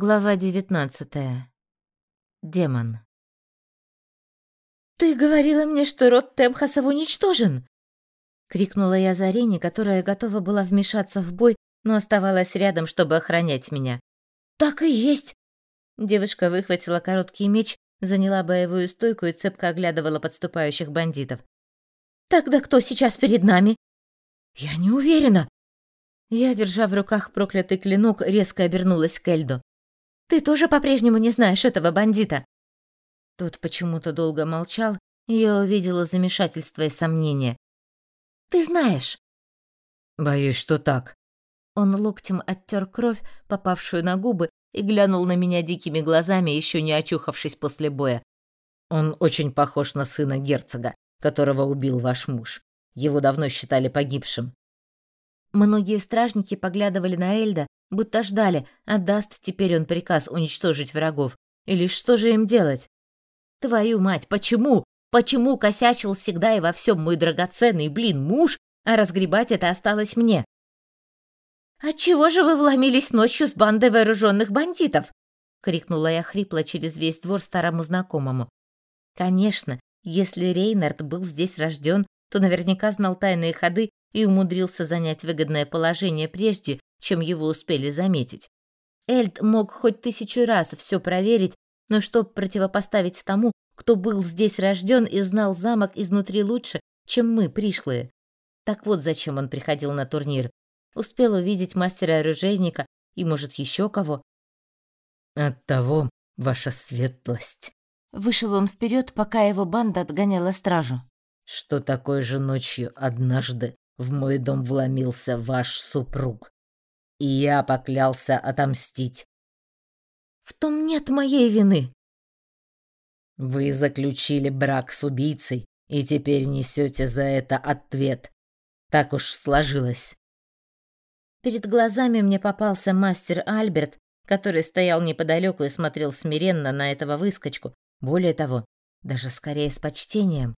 Глава девятнадцатая. Демон. «Ты говорила мне, что род Темхасов уничтожен!» — крикнула я Зарене, которая готова была вмешаться в бой, но оставалась рядом, чтобы охранять меня. «Так и есть!» Девушка выхватила короткий меч, заняла боевую стойку и цепко оглядывала подступающих бандитов. «Тогда кто сейчас перед нами?» «Я не уверена!» Я, держа в руках проклятый клинок, резко обернулась к Эльду. Ты тоже по-прежнему не знаешь этого бандита?» Тот почему-то долго молчал, и я увидела замешательство и сомнение. «Ты знаешь?» «Боюсь, что так». Он локтем оттер кровь, попавшую на губы, и глянул на меня дикими глазами, еще не очухавшись после боя. «Он очень похож на сына герцога, которого убил ваш муж. Его давно считали погибшим». Многие стражники поглядывали на Эльда, будто ждали, отдаст теперь он приказ уничтожить врагов. Или что же им делать? Твою мать, почему? Почему косячил всегда и во всем мой драгоценный, блин, муж, а разгребать это осталось мне? «Отчего же вы вломились ночью с бандой вооруженных бандитов?» — крикнула я хрипло через весь двор старому знакомому. Конечно, если Рейнард был здесь рожден, то наверняка знал тайные ходы и умудрился занять выгодное положение прежде, чем его успели заметить. Эльд мог хоть тысячу раз все проверить, но чтоб противопоставить тому, кто был здесь рожден и знал замок изнутри лучше, чем мы, пришлые. Так вот зачем он приходил на турнир. Успел увидеть мастера-оружейника и, может, еще кого. «Оттого, ваша светлость». Вышел он вперед, пока его банда отгоняла стражу. «Что такой же ночью однажды в мой дом вломился ваш супруг и я поклялся отомстить. В том нет моей вины. Вы заключили брак с убийцей и теперь несете за это ответ. Так уж сложилось. Перед глазами мне попался мастер Альберт, который стоял неподалеку и смотрел смиренно на этого выскочку. Более того, даже скорее с почтением.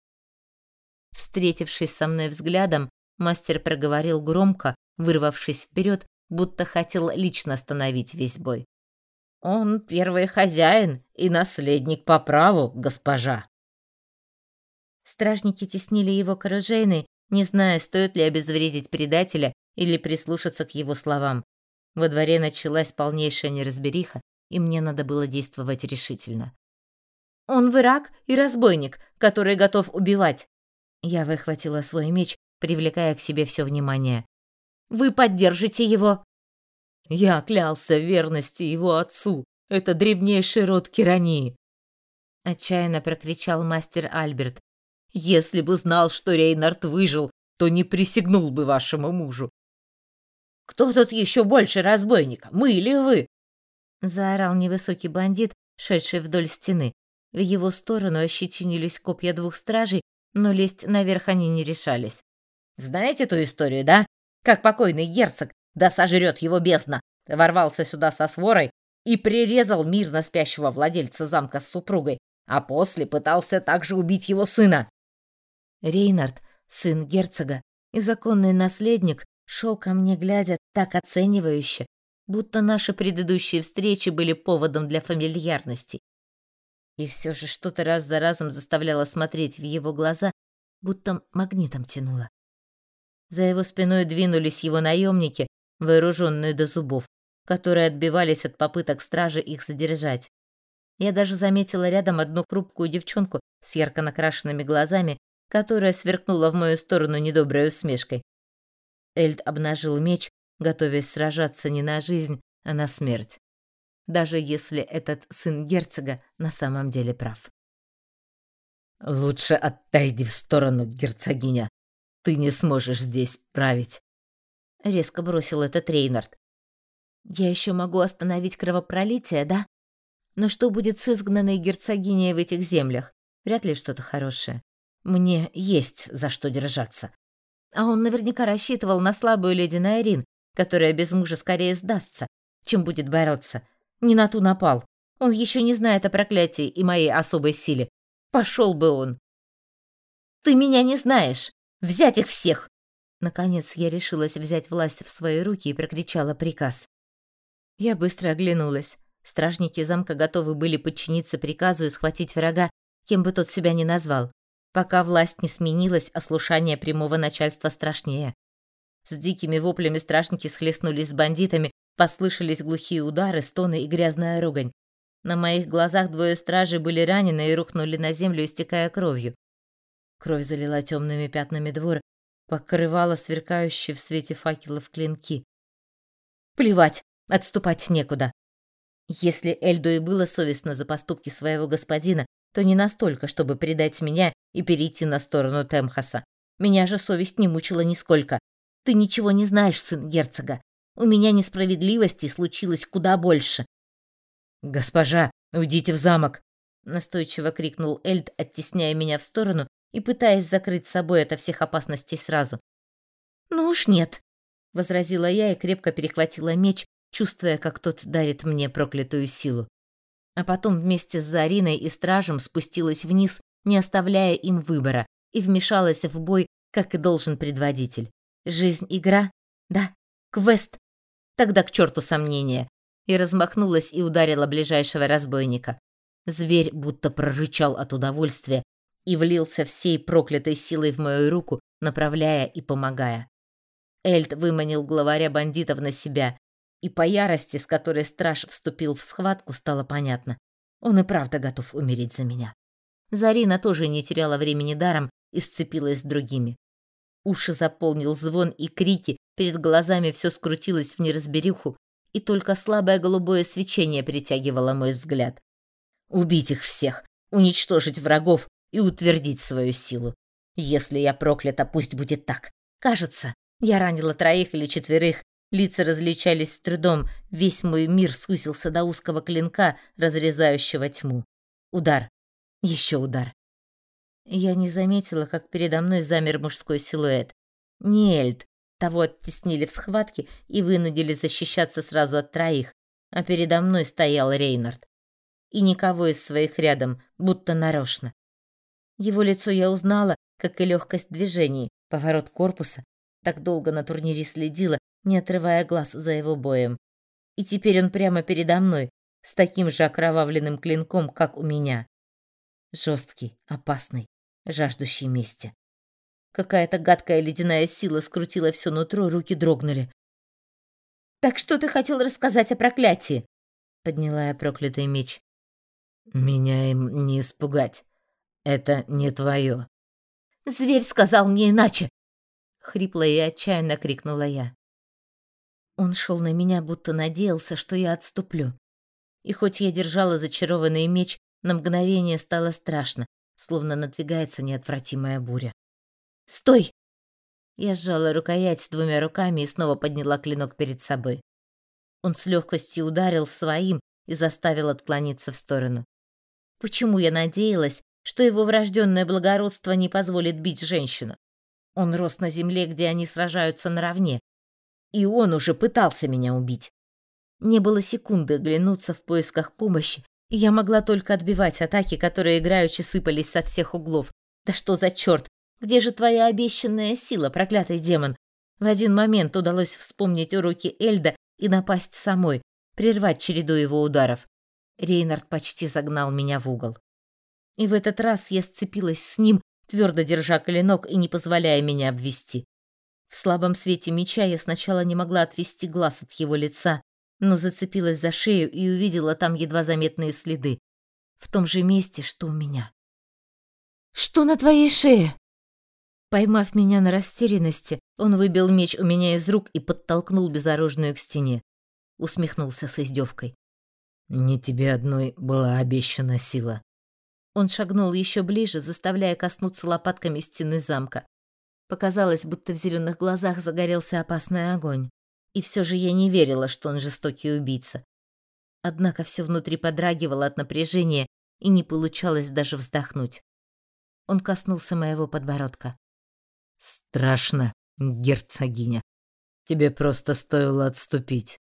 Встретившись со мной взглядом, мастер проговорил громко, вырвавшись вперед будто хотел лично остановить весь бой. «Он первый хозяин и наследник по праву, госпожа». Стражники теснили его к оружейной, не зная, стоит ли обезвредить предателя или прислушаться к его словам. Во дворе началась полнейшая неразбериха, и мне надо было действовать решительно. «Он враг и разбойник, который готов убивать!» Я выхватила свой меч, привлекая к себе все внимание. Вы поддержите его!» «Я клялся в верности его отцу. Это древнейший род Кирании!» Отчаянно прокричал мастер Альберт. «Если бы знал, что Рейнард выжил, то не присягнул бы вашему мужу». «Кто тут еще больше разбойника, мы или вы?» Заорал невысокий бандит, шедший вдоль стены. В его сторону ощетинились копья двух стражей, но лезть наверх они не решались. «Знаете ту историю, да? Как покойный герцог, да сожрет его бездна, ворвался сюда со сворой и прирезал мирно спящего владельца замка с супругой, а после пытался также убить его сына. Рейнард, сын герцога и законный наследник, шел ко мне, глядя так оценивающе, будто наши предыдущие встречи были поводом для фамильярности. И все же что-то раз за разом заставляло смотреть в его глаза, будто магнитом тянуло. За его спиной двинулись его наемники, вооруженные до зубов, которые отбивались от попыток стражи их задержать. Я даже заметила рядом одну хрупкую девчонку с ярко накрашенными глазами, которая сверкнула в мою сторону недоброй усмешкой. Эльд обнажил меч, готовясь сражаться не на жизнь, а на смерть. Даже если этот сын герцога на самом деле прав. «Лучше отойди в сторону, герцогиня», ты не сможешь здесь править. Резко бросил этот Рейнард. Я еще могу остановить кровопролитие, да? Но что будет с изгнанной герцогиней в этих землях? Вряд ли что-то хорошее. Мне есть за что держаться. А он наверняка рассчитывал на слабую леди Найрин, которая без мужа скорее сдастся, чем будет бороться. Не на ту напал. Он еще не знает о проклятии и моей особой силе. Пошел бы он. Ты меня не знаешь. Взять их всех!» Наконец я решилась взять власть в свои руки и прокричала приказ. Я быстро оглянулась. Стражники замка готовы были подчиниться приказу и схватить врага, кем бы тот себя ни назвал. Пока власть не сменилась, а слушание прямого начальства страшнее. С дикими воплями стражники схлестнулись с бандитами, послышались глухие удары, стоны и грязная ругань. На моих глазах двое стражей были ранены и рухнули на землю, истекая кровью. Кровь залила темными пятнами двор, покрывала сверкающие в свете факелов клинки. Плевать, отступать некуда. Если Эльду и было совестно за поступки своего господина, то не настолько, чтобы предать меня и перейти на сторону Темхаса. Меня же совесть не мучила нисколько. Ты ничего не знаешь, сын герцога. У меня несправедливости случилось куда больше. Госпожа, уйдите в замок, настойчиво крикнул Эльд, оттесняя меня в сторону и пытаясь закрыть собой от всех опасностей сразу. Ну уж нет, возразила я и крепко перехватила меч, чувствуя, как тот дарит мне проклятую силу. А потом вместе с Зариной и стражем спустилась вниз, не оставляя им выбора, и вмешалась в бой, как и должен предводитель. Жизнь игра? Да. Квест? Тогда к черту сомнения. И размахнулась и ударила ближайшего разбойника. Зверь будто прорычал от удовольствия и влился всей проклятой силой в мою руку, направляя и помогая. Эльд выманил главаря бандитов на себя, и по ярости, с которой страж вступил в схватку, стало понятно. Он и правда готов умереть за меня. Зарина тоже не теряла времени даром и сцепилась с другими. Уши заполнил звон и крики, перед глазами все скрутилось в неразбериху, и только слабое голубое свечение притягивало мой взгляд. Убить их всех, уничтожить врагов и утвердить свою силу. Если я проклята, пусть будет так. Кажется, я ранила троих или четверых, Лица различались с трудом, весь мой мир сузился до узкого клинка, разрезающего тьму. Удар. Еще удар. Я не заметила, как передо мной замер мужской силуэт. Не Эльд. Того оттеснили в схватке и вынудили защищаться сразу от троих, а передо мной стоял Рейнард. И никого из своих рядом, будто нарочно. Его лицо я узнала, как и легкость движений, поворот корпуса. Так долго на турнире следила, не отрывая глаз за его боем. И теперь он прямо передо мной, с таким же окровавленным клинком, как у меня. Жесткий, опасный, жаждущий мести. Какая-то гадкая ледяная сила скрутила все нутро, руки дрогнули. «Так что ты хотел рассказать о проклятии?» Подняла я проклятый меч. «Меня им не испугать. Это не твое». «Зверь сказал мне иначе!» Хрипло и отчаянно крикнула я. Он шел на меня, будто надеялся, что я отступлю. И хоть я держала зачарованный меч, на мгновение стало страшно, словно надвигается неотвратимая буря. «Стой!» Я сжала рукоять двумя руками и снова подняла клинок перед собой. Он с легкостью ударил своим и заставил отклониться в сторону. Почему я надеялась, что его врожденное благородство не позволит бить женщину? Он рос на земле, где они сражаются наравне, и он уже пытался меня убить. Не было секунды оглянуться в поисках помощи, и я могла только отбивать атаки, которые играючи сыпались со всех углов. Да что за черт? Где же твоя обещанная сила, проклятый демон? В один момент удалось вспомнить уроки Эльда и напасть самой, прервать череду его ударов. Рейнард почти загнал меня в угол. И в этот раз я сцепилась с ним, твердо держа клинок и не позволяя меня обвести. В слабом свете меча я сначала не могла отвести глаз от его лица, но зацепилась за шею и увидела там едва заметные следы. В том же месте, что у меня. «Что на твоей шее?» Поймав меня на растерянности, он выбил меч у меня из рук и подтолкнул безоружную к стене. Усмехнулся с издевкой. «Не тебе одной была обещана сила». Он шагнул еще ближе, заставляя коснуться лопатками стены замка. Показалось, будто в зеленых глазах загорелся опасный огонь. И все же я не верила, что он жестокий убийца. Однако все внутри подрагивало от напряжения, и не получалось даже вздохнуть. Он коснулся моего подбородка. «Страшно, герцогиня. Тебе просто стоило отступить».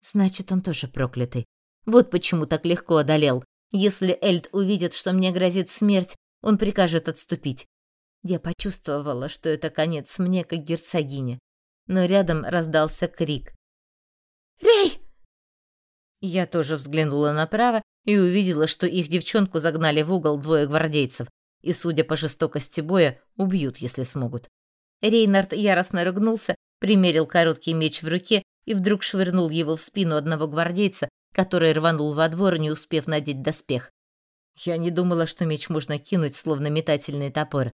Значит, он тоже проклятый. Вот почему так легко одолел. Если Эльд увидит, что мне грозит смерть, он прикажет отступить. Я почувствовала, что это конец мне, как герцогине, но рядом раздался крик. «Рей!» Я тоже взглянула направо и увидела, что их девчонку загнали в угол двое гвардейцев, и, судя по жестокости боя, убьют, если смогут. Рейнард яростно ругнулся, примерил короткий меч в руке и вдруг швырнул его в спину одного гвардейца, который рванул во двор, не успев надеть доспех. Я не думала, что меч можно кинуть, словно метательный топор.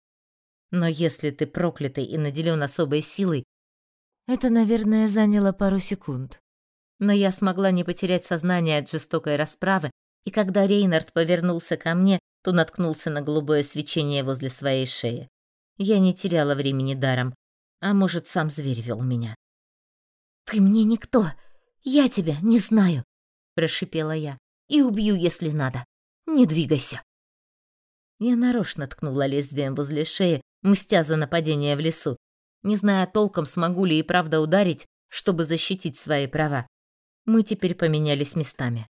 Но если ты проклятый и наделен особой силой, это, наверное, заняло пару секунд. Но я смогла не потерять сознание от жестокой расправы, и когда Рейнард повернулся ко мне, то наткнулся на голубое свечение возле своей шеи. Я не теряла времени даром, а может, сам зверь вел меня. «Ты мне никто! Я тебя не знаю!» — прошипела я. «И убью, если надо. Не двигайся!» Я нарочно ткнула лезвием возле шеи, мстя за нападение в лесу, не зная толком, смогу ли и правда ударить, чтобы защитить свои права. Мы теперь поменялись местами.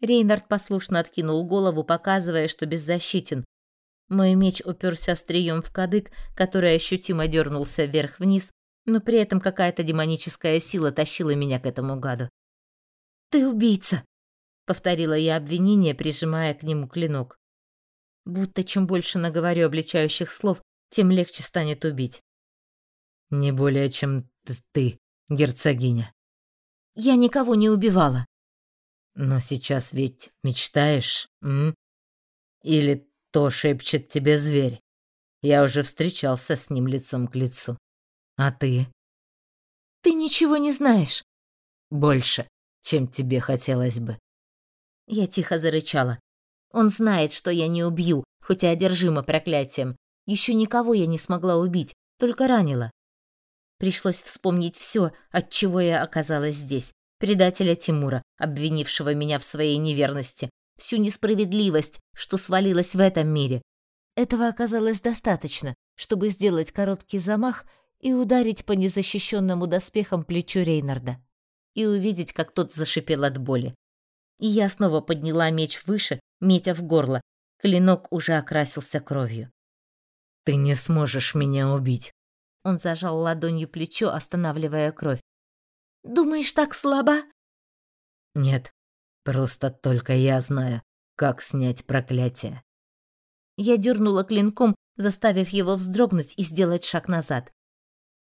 Рейнард послушно откинул голову, показывая, что беззащитен. Мой меч уперся острием в кадык, который ощутимо дернулся вверх-вниз, но при этом какая-то демоническая сила тащила меня к этому гаду. «Ты убийца!» — повторила я обвинение, прижимая к нему клинок. Будто чем больше наговорю обличающих слов, тем легче станет убить. «Не более, чем ты, герцогиня». «Я никого не убивала». «Но сейчас ведь мечтаешь, м? Или то шепчет тебе зверь? Я уже встречался с ним лицом к лицу. А ты?» «Ты ничего не знаешь». «Больше, чем тебе хотелось бы». Я тихо зарычала. Он знает, что я не убью, хоть и одержима проклятием. Еще никого я не смогла убить, только ранила. Пришлось вспомнить все, от чего я оказалась здесь. Предателя Тимура, обвинившего меня в своей неверности, всю несправедливость, что свалилась в этом мире. Этого оказалось достаточно, чтобы сделать короткий замах и ударить по незащищенному доспехам плечу Рейнарда. И увидеть, как тот зашипел от боли. И я снова подняла меч выше, метя в горло. Клинок уже окрасился кровью. «Ты не сможешь меня убить», он зажал ладонью плечо, останавливая кровь. «Думаешь, так слабо?» «Нет, просто только я знаю, как снять проклятие». Я дернула клинком, заставив его вздрогнуть и сделать шаг назад.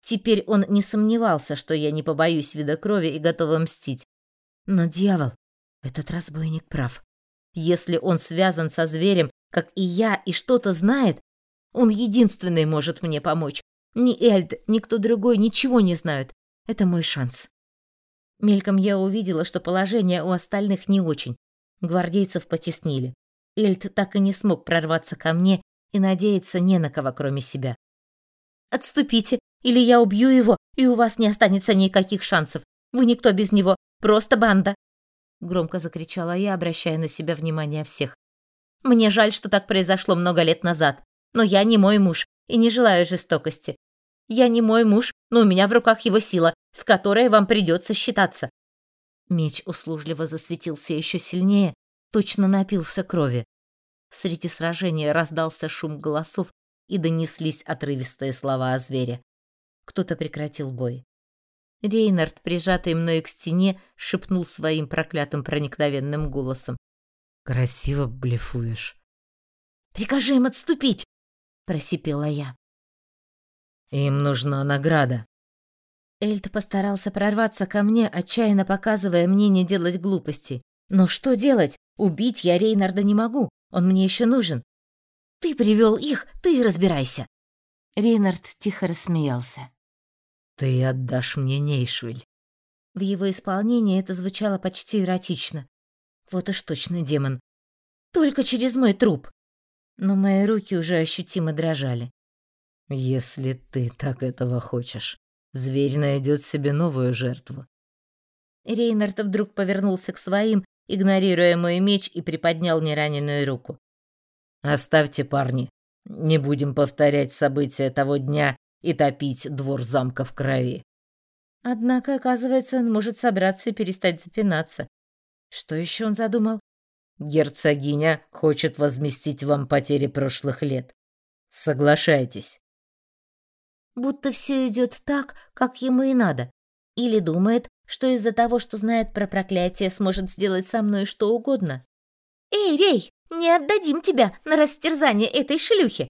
Теперь он не сомневался, что я не побоюсь вида крови и готова мстить. Но дьявол, этот разбойник прав. Если он связан со зверем, как и я, и что-то знает, он единственный может мне помочь. Ни Эльд, ни кто другой ничего не знают. Это мой шанс. Мельком я увидела, что положение у остальных не очень. Гвардейцев потеснили. Эльд так и не смог прорваться ко мне и надеяться не на кого, кроме себя. «Отступите, или я убью его, и у вас не останется никаких шансов. Вы никто без него, просто банда!» Громко закричала я, обращая на себя внимание всех. «Мне жаль, что так произошло много лет назад, но я не мой муж и не желаю жестокости. Я не мой муж, но у меня в руках его сила, с которой вам придется считаться». Меч услужливо засветился еще сильнее, точно напился крови. Среди сражения раздался шум голосов и донеслись отрывистые слова о звере. Кто-то прекратил бой. Рейнард, прижатый мной к стене, шепнул своим проклятым проникновенным голосом. «Красиво блефуешь». «Прикажи им отступить!» — просипела я. Им нужна награда. Эльд постарался прорваться ко мне, отчаянно показывая мне не делать глупостей. Но что делать? Убить я Рейнарда не могу. Он мне еще нужен. Ты привел их, ты разбирайся. Рейнард тихо рассмеялся. Ты отдашь мне Нейшвиль. В его исполнении это звучало почти эротично. Вот уж точно демон. Только через мой труп. Но мои руки уже ощутимо дрожали. Если ты так этого хочешь, зверь найдет себе новую жертву. Рейнард вдруг повернулся к своим, игнорируя мой меч, и приподнял нераненую руку. «Оставьте, парни. Не будем повторять события того дня и топить двор замка в крови». Однако, оказывается, он может собраться и перестать запинаться. Что еще он задумал? «Герцогиня хочет возместить вам потери прошлых лет. Соглашайтесь» будто все идет так, как ему и надо, или думает, что из-за того, что знает про проклятие, сможет сделать со мной что угодно. «Эй, Рей, не отдадим тебя на растерзание этой шлюхи!»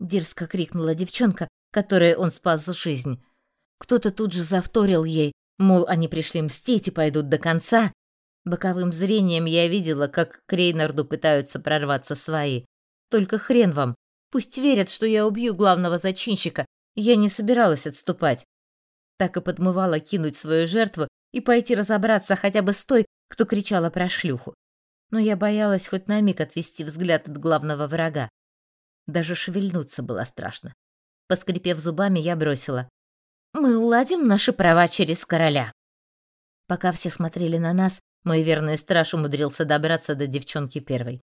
Дерзко крикнула девчонка, которой он спас жизнь. Кто-то тут же завторил ей, мол, они пришли мстить и пойдут до конца. Боковым зрением я видела, как к Рейнарду пытаются прорваться свои. Только хрен вам. Пусть верят, что я убью главного зачинщика. Я не собиралась отступать. Так и подмывала кинуть свою жертву и пойти разобраться хотя бы с той, кто кричала про шлюху. Но я боялась хоть на миг отвести взгляд от главного врага. Даже шевельнуться было страшно. Поскрипев зубами, я бросила. «Мы уладим наши права через короля». Пока все смотрели на нас, мой верный страж умудрился добраться до девчонки первой.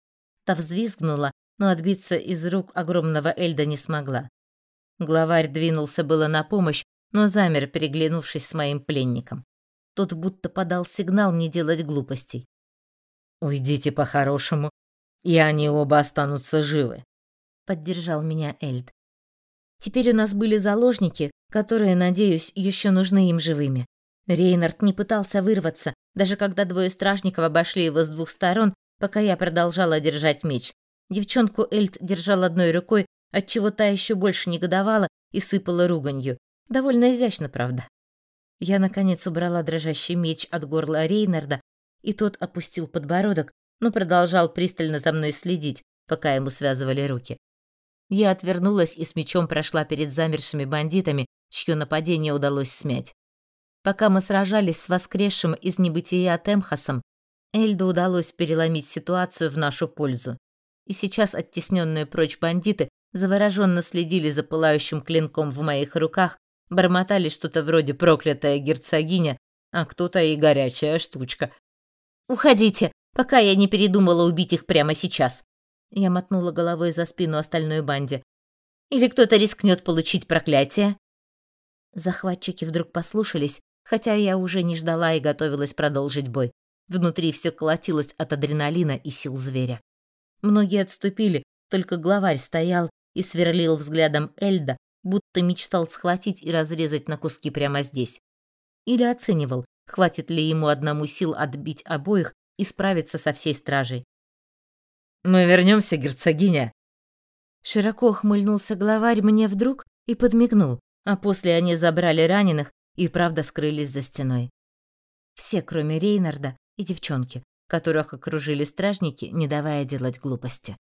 Та взвизгнула, но отбиться из рук огромного Эльда не смогла. Главарь двинулся было на помощь, но замер, переглянувшись с моим пленником. Тот будто подал сигнал не делать глупостей. «Уйдите по-хорошему, и они оба останутся живы», — поддержал меня Эльд. Теперь у нас были заложники, которые, надеюсь, еще нужны им живыми. Рейнард не пытался вырваться, даже когда двое стражников обошли его с двух сторон, пока я продолжала держать меч. Девчонку Эльд держал одной рукой, отчего та еще больше негодовала и сыпала руганью. Довольно изящно, правда. Я, наконец, убрала дрожащий меч от горла Рейнарда, и тот опустил подбородок, но продолжал пристально за мной следить, пока ему связывали руки. Я отвернулась и с мечом прошла перед замершими бандитами, чье нападение удалось смять. Пока мы сражались с воскресшим из небытия Темхасом, Эльду удалось переломить ситуацию в нашу пользу. И сейчас оттесненные прочь бандиты завороженно следили за пылающим клинком в моих руках, бормотали что-то вроде «проклятая герцогиня», а кто-то и «горячая штучка». «Уходите, пока я не передумала убить их прямо сейчас», я мотнула головой за спину остальной банде. «Или кто-то рискнет получить проклятие?» Захватчики вдруг послушались, хотя я уже не ждала и готовилась продолжить бой. Внутри все колотилось от адреналина и сил зверя. Многие отступили, только главарь стоял и сверлил взглядом Эльда, будто мечтал схватить и разрезать на куски прямо здесь. Или оценивал, хватит ли ему одному сил отбить обоих и справиться со всей стражей. «Мы вернемся, герцогиня!» Широко ухмыльнулся главарь мне вдруг и подмигнул, а после они забрали раненых и правда скрылись за стеной. Все, кроме Рейнарда и девчонки, которых окружили стражники, не давая делать глупости.